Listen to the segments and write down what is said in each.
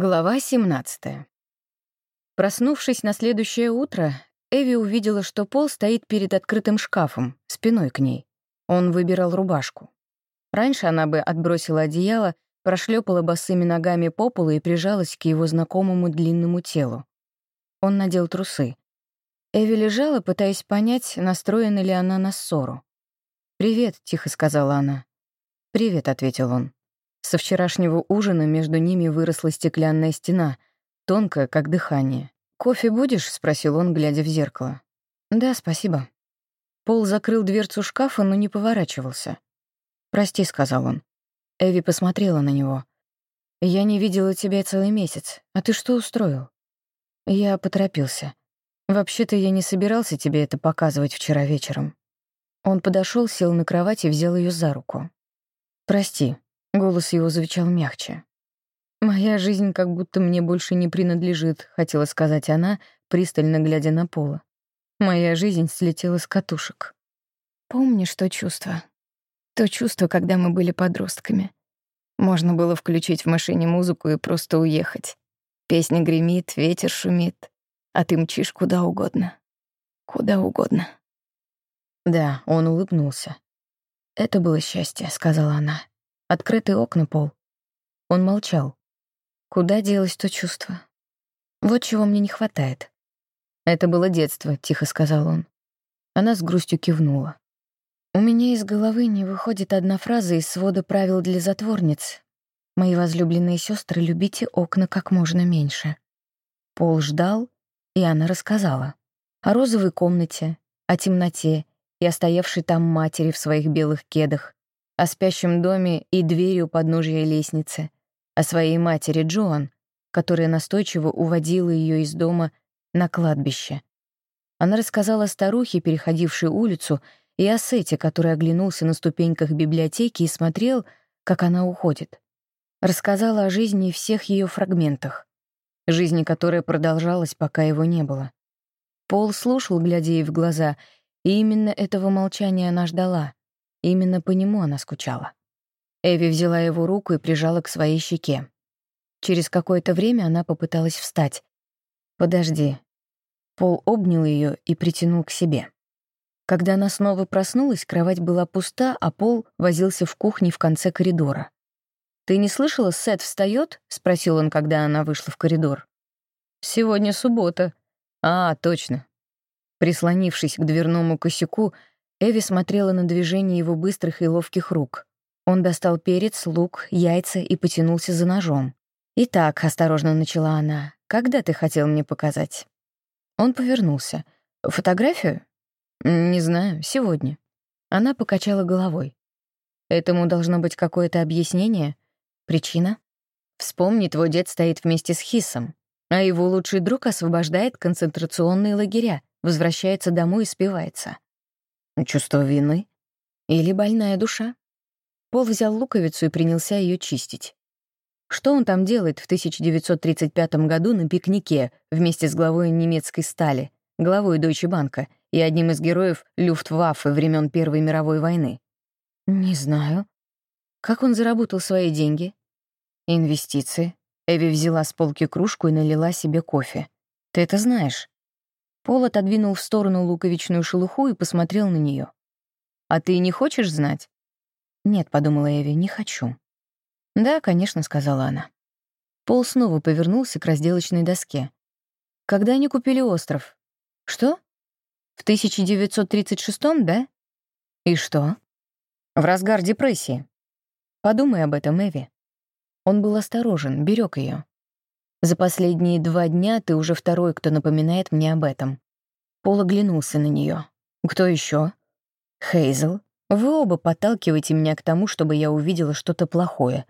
Глава 17. Проснувшись на следующее утро, Эви увидела, что Пол стоит перед открытым шкафом, спиной к ней. Он выбирал рубашку. Раньше она бы отбросила одеяло, прошлепала босыми ногами по полу и прижалась к его знакомому длинному телу. Он надел трусы. Эви лежала, пытаясь понять, настроена ли она на ссору. «Привет», — тихо сказала она. «Привет», — ответил он. Со вчерашнего ужина между ними выросла стеклянная стена, тонкая, как дыхание. «Кофе будешь?» — спросил он, глядя в зеркало. «Да, спасибо». Пол закрыл дверцу шкафа, но не поворачивался. «Прости», — сказал он. Эви посмотрела на него. «Я не видела тебя целый месяц. А ты что устроил?» Я поторопился. «Вообще-то я не собирался тебе это показывать вчера вечером». Он подошел, сел на кровать и взял ее за руку. «Прости», Голос его звучал мягче. «Моя жизнь как будто мне больше не принадлежит», — хотела сказать она, пристально глядя на Пола. «Моя жизнь слетела с катушек». «Помнишь то чувство? То чувство, когда мы были подростками. Можно было включить в машине музыку и просто уехать. Песня гремит, ветер шумит, а ты мчишь куда угодно. Куда угодно». Да, он улыбнулся. «Это было счастье», — сказала она. Открытые окна, Пол. Он молчал. Куда делось то чувство? Вот чего мне не хватает. Это было детство, тихо сказал он. Она с грустью кивнула. У меня из головы не выходит одна фраза из свода правил для затворниц. Мои возлюбленные сестры, любите окна как можно меньше. Пол ждал, и она рассказала. О розовой комнате, о темноте и о стоявшей там матери в своих белых кедах, о спящем доме и двери у подножия лестницы, о своей матери Джоан, которая настойчиво уводила ее из дома на кладбище. Она рассказала старухе, переходившей улицу, и о Сете, который оглянулся на ступеньках библиотеки и смотрел, как она уходит. Рассказала о жизни всех ее фрагментах, жизни которая продолжалась, пока его не было. Пол слушал, глядя ей в глаза, и именно этого молчания она ждала. Именно по нему она скучала. Эви взяла его руку и прижала к своей щеке. Через какое-то время она попыталась встать. «Подожди». Пол обнял ее и притянул к себе. Когда она снова проснулась, кровать была пуста, а Пол возился в кухне в конце коридора. «Ты не слышала, Сет встает? спросил он, когда она вышла в коридор. «Сегодня суббота». «А, точно». Прислонившись к дверному косяку, Эви смотрела на движение его быстрых и ловких рук. Он достал перец, лук, яйца и потянулся за ножом. «Итак», — осторожно начала она, — «когда ты хотел мне показать?» Он повернулся. «Фотографию?» «Не знаю, сегодня». Она покачала головой. «Этому должно быть какое-то объяснение? Причина?» «Вспомни, твой дед стоит вместе с Хисом, а его лучший друг освобождает концентрационные лагеря, возвращается домой и спивается. Чувство вины? Или больная душа? Пол взял луковицу и принялся ее чистить. Что он там делает в 1935 году на пикнике вместе с главой немецкой стали, главой Deutsche Bank и одним из героев Люфтваффе времен Первой мировой войны? Не знаю. Как он заработал свои деньги? Инвестиции. Эви взяла с полки кружку и налила себе кофе. Ты это знаешь? Пол отодвинул в сторону луковичную шелуху и посмотрел на нее. «А ты не хочешь знать?» «Нет», — подумала Эви, — «не хочу». «Да, конечно», — сказала она. Пол снова повернулся к разделочной доске. «Когда они купили остров?» «Что?» «В 1936-м, да?» «И что?» «В разгар депрессии». «Подумай об этом, Эви». Он был осторожен, берег ее. За последние два дня ты уже второй, кто напоминает мне об этом. Пол оглянулся на нее. Кто еще? Хейзел. Вы оба подталкиваете меня к тому, чтобы я увидела что-то плохое.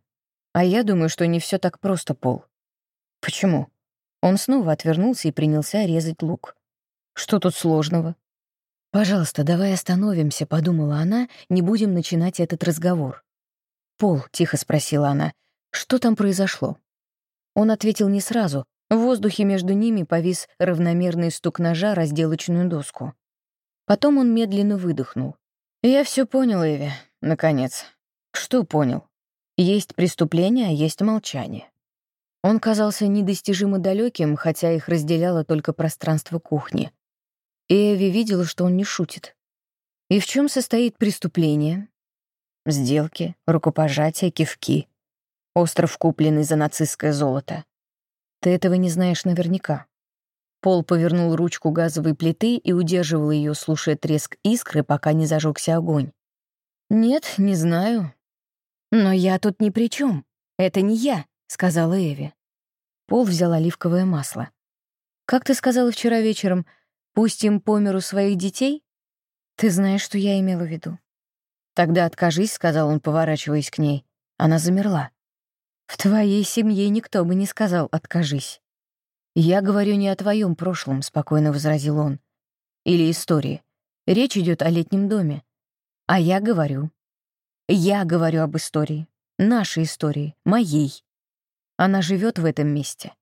А я думаю, что не все так просто, Пол. Почему? Он снова отвернулся и принялся резать лук. Что тут сложного? «Пожалуйста, давай остановимся», — подумала она, — «не будем начинать этот разговор». «Пол», — тихо спросила она, — «что там произошло?» Он ответил не сразу. В воздухе между ними повис равномерный стук ножа разделочную доску. Потом он медленно выдохнул. «Я все понял, Эви, наконец». «Что понял? Есть преступление, а есть молчание. Он казался недостижимо далеким, хотя их разделяло только пространство кухни. И Эви видела, что он не шутит. И в чем состоит преступление? Сделки, рукопожатия, кивки. Остров, купленный за нацистское золото. Ты этого не знаешь наверняка. Пол повернул ручку газовой плиты и удерживал ее, слушая треск искры, пока не зажегся огонь. «Нет, не знаю». «Но я тут ни при чем. Это не я», — сказала Эви. Пол взял оливковое масло. «Как ты сказала вчера вечером, пустим по миру своих детей?» «Ты знаешь, что я имела в виду». «Тогда откажись», — сказал он, поворачиваясь к ней. Она замерла. «В твоей семье никто бы не сказал «откажись». «Я говорю не о твоем прошлом», — спокойно возразил он. «Или истории. Речь идет о летнем доме. А я говорю. Я говорю об истории. Нашей истории. Моей. Она живет в этом месте.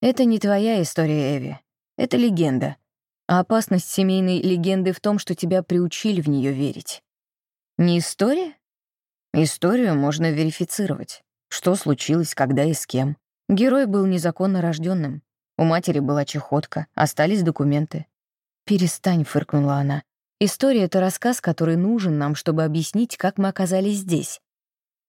Это не твоя история, Эви. Это легенда. А опасность семейной легенды в том, что тебя приучили в нее верить. Не история? Историю можно верифицировать. Что случилось, когда и с кем. Герой был незаконно рожденным. У матери была чехотка, остались документы. «Перестань», — фыркнула она. «История — это рассказ, который нужен нам, чтобы объяснить, как мы оказались здесь.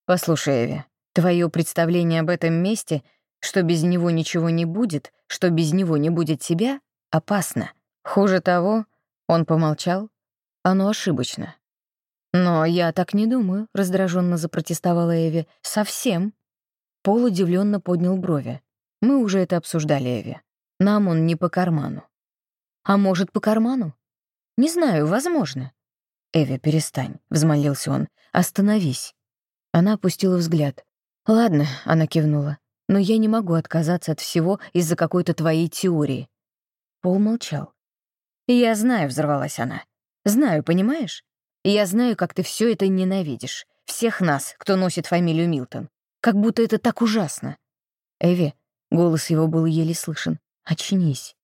Послушай, Эви, твое представление об этом месте, что без него ничего не будет, что без него не будет тебя, опасно. Хуже того, он помолчал, оно ошибочно. «Но я так не думаю», — раздраженно запротестовала Эви. «Совсем». Пол удивленно поднял брови. Мы уже это обсуждали, Эви. Нам он не по карману. А может, по карману? Не знаю, возможно. Эви, перестань, взмолился он. Остановись. Она опустила взгляд. Ладно, она кивнула. Но я не могу отказаться от всего из-за какой-то твоей теории. Пол молчал. Я знаю, взорвалась она. Знаю, понимаешь? Я знаю, как ты все это ненавидишь. Всех нас, кто носит фамилию Милтон. Как будто это так ужасно. Эви, Голос его был еле слышен. «Очнись».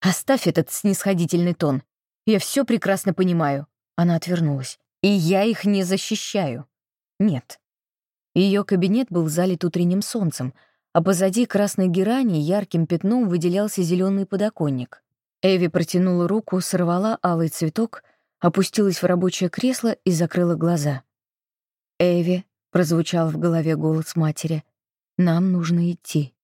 «Оставь этот снисходительный тон. Я все прекрасно понимаю». Она отвернулась. «И я их не защищаю». «Нет». Ее кабинет был залит утренним солнцем, а позади красной герани ярким пятном выделялся зеленый подоконник. Эви протянула руку, сорвала алый цветок, опустилась в рабочее кресло и закрыла глаза. «Эви», — прозвучал в голове голос матери, — «нам нужно идти».